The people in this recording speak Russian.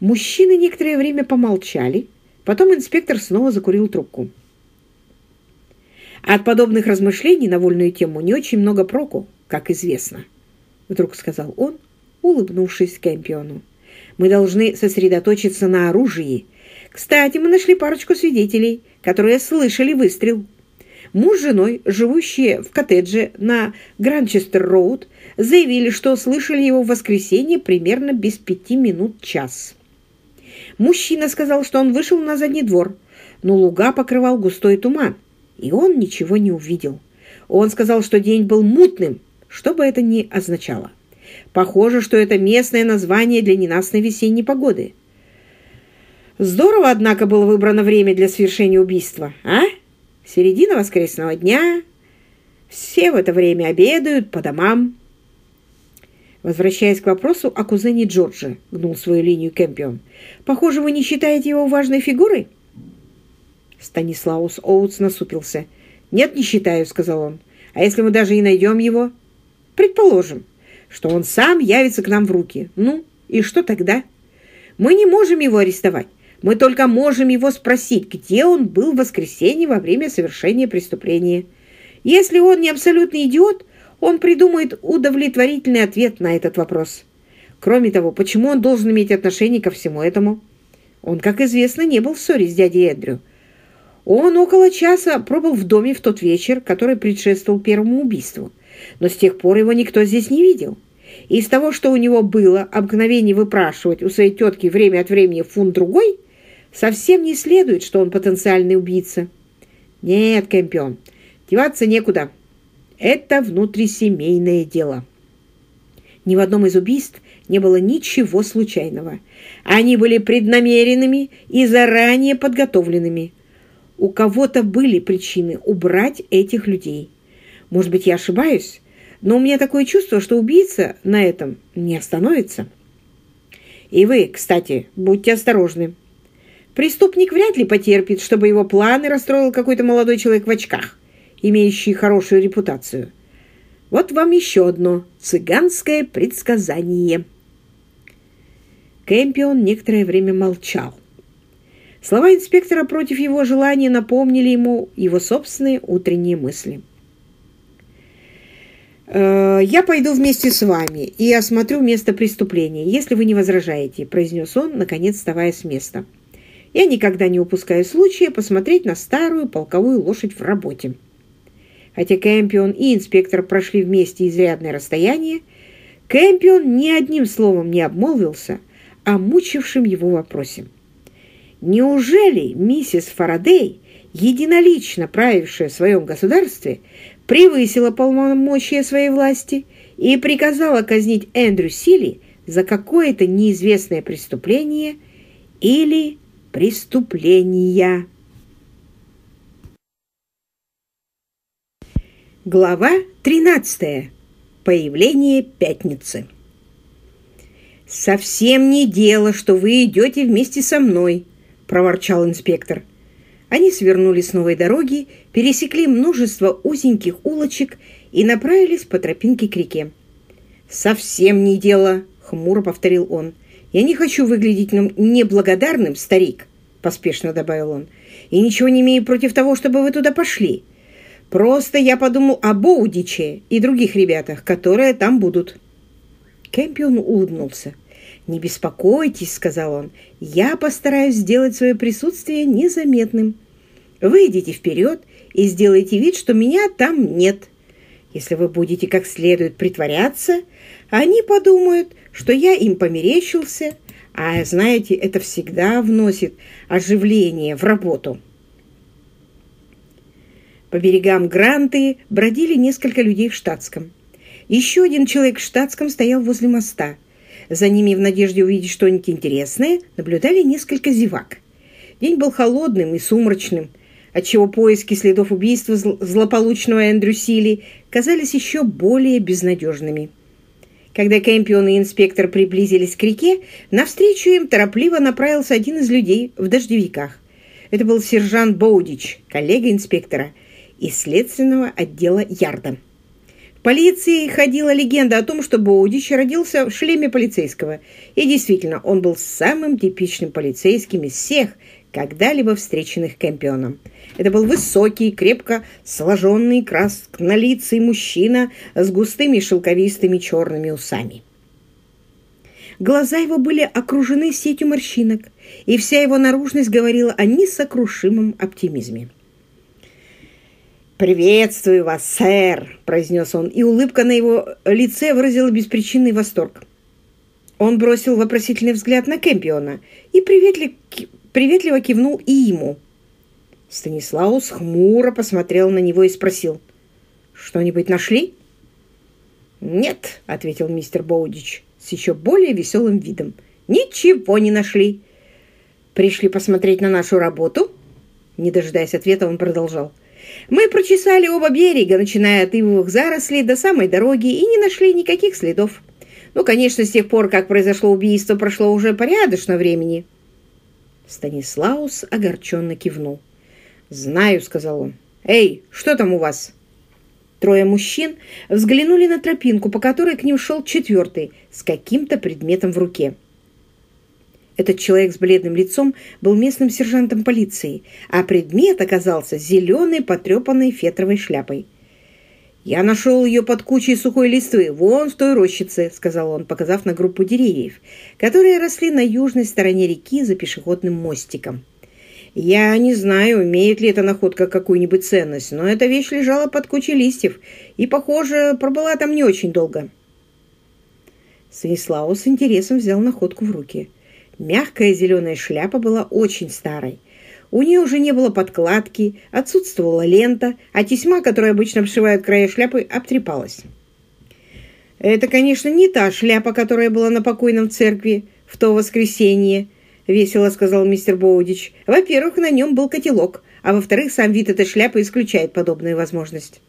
Мужчины некоторое время помолчали, потом инспектор снова закурил трубку. От подобных размышлений на вольную тему не очень много проку, как известно, вдруг сказал он, улыбнувшись Кэмпиону. Мы должны сосредоточиться на оружии. Кстати, мы нашли парочку свидетелей, которые слышали выстрел. Муж с женой, живущие в коттедже на Гранчестер-Роуд, заявили, что слышали его в воскресенье примерно без пяти минут час. Мужчина сказал, что он вышел на задний двор, но луга покрывал густой туман, и он ничего не увидел. Он сказал, что день был мутным, что бы это ни означало. Похоже, что это местное название для ненастной весенней погоды. Здорово, однако, было выбрано время для совершения убийства, а? Середина воскресного дня. Все в это время обедают по домам. Возвращаясь к вопросу о кузене Джорджа, гнул свою линию Кэмпион. «Похоже, вы не считаете его важной фигурой?» Станислаус Оутс насупился. «Нет, не считаю», — сказал он. «А если мы даже и найдем его?» «Предположим, что он сам явится к нам в руки. Ну, и что тогда? Мы не можем его арестовать. Мы только можем его спросить, где он был в воскресенье во время совершения преступления. Если он не абсолютный идиот, он придумает удовлетворительный ответ на этот вопрос. Кроме того, почему он должен иметь отношение ко всему этому? Он, как известно, не был в ссоре с дядей Эндрю. Он около часа пробыл в доме в тот вечер, который предшествовал первому убийству. Но с тех пор его никто здесь не видел. И из того, что у него было обыкновение выпрашивать у своей тетки время от времени фунт другой – совсем не следует, что он потенциальный убийца. Нет, Кэмпион, деваться некуда. Это внутрисемейное дело. Ни в одном из убийств не было ничего случайного. Они были преднамеренными и заранее подготовленными. У кого-то были причины убрать этих людей. Может быть, я ошибаюсь, но у меня такое чувство, что убийца на этом не остановится. И вы, кстати, будьте осторожны. Преступник вряд ли потерпит, чтобы его планы расстроил какой-то молодой человек в очках, имеющий хорошую репутацию. Вот вам еще одно цыганское предсказание. Кэмпион некоторое время молчал. Слова инспектора против его желания напомнили ему его собственные утренние мысли. «Э, «Я пойду вместе с вами и осмотрю место преступления, если вы не возражаете», произнес он, наконец вставая с места. Я никогда не упускаю случая посмотреть на старую полковую лошадь в работе. Хотя Кэмпион и инспектор прошли вместе изрядное расстояние, Кэмпион ни одним словом не обмолвился о мучившем его вопросе. Неужели миссис Фарадей, единолично правившая в своем государстве, превысила полномочия своей власти и приказала казнить Эндрю Силли за какое-то неизвестное преступление или преступления. Глава 13. Появление пятницы. «Совсем не дело, что вы идете вместе со мной», – проворчал инспектор. Они свернули с новой дороги, пересекли множество узеньких улочек и направились по тропинке к реке. «Совсем не дело», – хмуро повторил он. «Я не хочу выглядеть неблагодарным, старик», — поспешно добавил он. «И ничего не имею против того, чтобы вы туда пошли. Просто я подумал о Боудиче и других ребятах, которые там будут». Кэмпион улыбнулся. «Не беспокойтесь», — сказал он. «Я постараюсь сделать свое присутствие незаметным. Вы идите вперед и сделайте вид, что меня там нет. Если вы будете как следует притворяться, они подумают, что я им померещился, а знаете, это всегда вносит оживление в работу. По берегам Гранты бродили несколько людей в штатском. Еще один человек в штатском стоял возле моста. За ними, в надежде увидеть что-нибудь интересное, наблюдали несколько зевак. День был холодным и сумрачным, отчего поиски следов убийства злополучного Эндрю Силли казались еще более безнадежными. Когда Кэмпион и инспектор приблизились к реке, навстречу им торопливо направился один из людей в дождевиках. Это был сержант Боудич, коллега инспектора из следственного отдела Ярда. В полиции ходила легенда о том, что Боудич родился в шлеме полицейского. И действительно, он был самым типичным полицейским из всех, когда-либо встреченных Кэмпионом. Это был высокий, крепко сложенный, краснолицый мужчина с густыми шелковистыми черными усами. Глаза его были окружены сетью морщинок, и вся его наружность говорила о несокрушимом оптимизме. «Приветствую вас, сэр!» – произнес он, и улыбка на его лице выразила беспричинный восторг. Он бросил вопросительный взгляд на Кэмпиона и приветливо, приветливо кивнул и ему. Станислаус хмуро посмотрел на него и спросил, «Что-нибудь нашли?» «Нет», — ответил мистер Боудич с еще более веселым видом. «Ничего не нашли». «Пришли посмотреть на нашу работу?» Не дожидаясь ответа, он продолжал. Мы прочесали оба берега, начиная от ивовых зарослей до самой дороги, и не нашли никаких следов. Ну, конечно, с тех пор, как произошло убийство, прошло уже порядочно времени. Станислаус огорченно кивнул. «Знаю», — сказал он. «Эй, что там у вас?» Трое мужчин взглянули на тропинку, по которой к ним шел четвертый, с каким-то предметом в руке. Этот человек с бледным лицом был местным сержантом полиции, а предмет оказался зеленой потрепанной фетровой шляпой. «Я нашел ее под кучей сухой листвы, вон в той рощице», — сказал он, показав на группу деревьев, которые росли на южной стороне реки за пешеходным мостиком. «Я не знаю, имеет ли эта находка какую-нибудь ценность, но эта вещь лежала под кучей листьев и, похоже, пробыла там не очень долго». Станислав с интересом взял находку в руки — Мягкая зеленая шляпа была очень старой. У нее уже не было подкладки, отсутствовала лента, а тесьма, которые обычно обшивают края шляпы, обтрепалась. «Это, конечно, не та шляпа, которая была на покойном церкви в то воскресенье», — весело сказал мистер Боудич. «Во-первых, на нем был котелок, а во-вторых, сам вид этой шляпы исключает подобную возможность».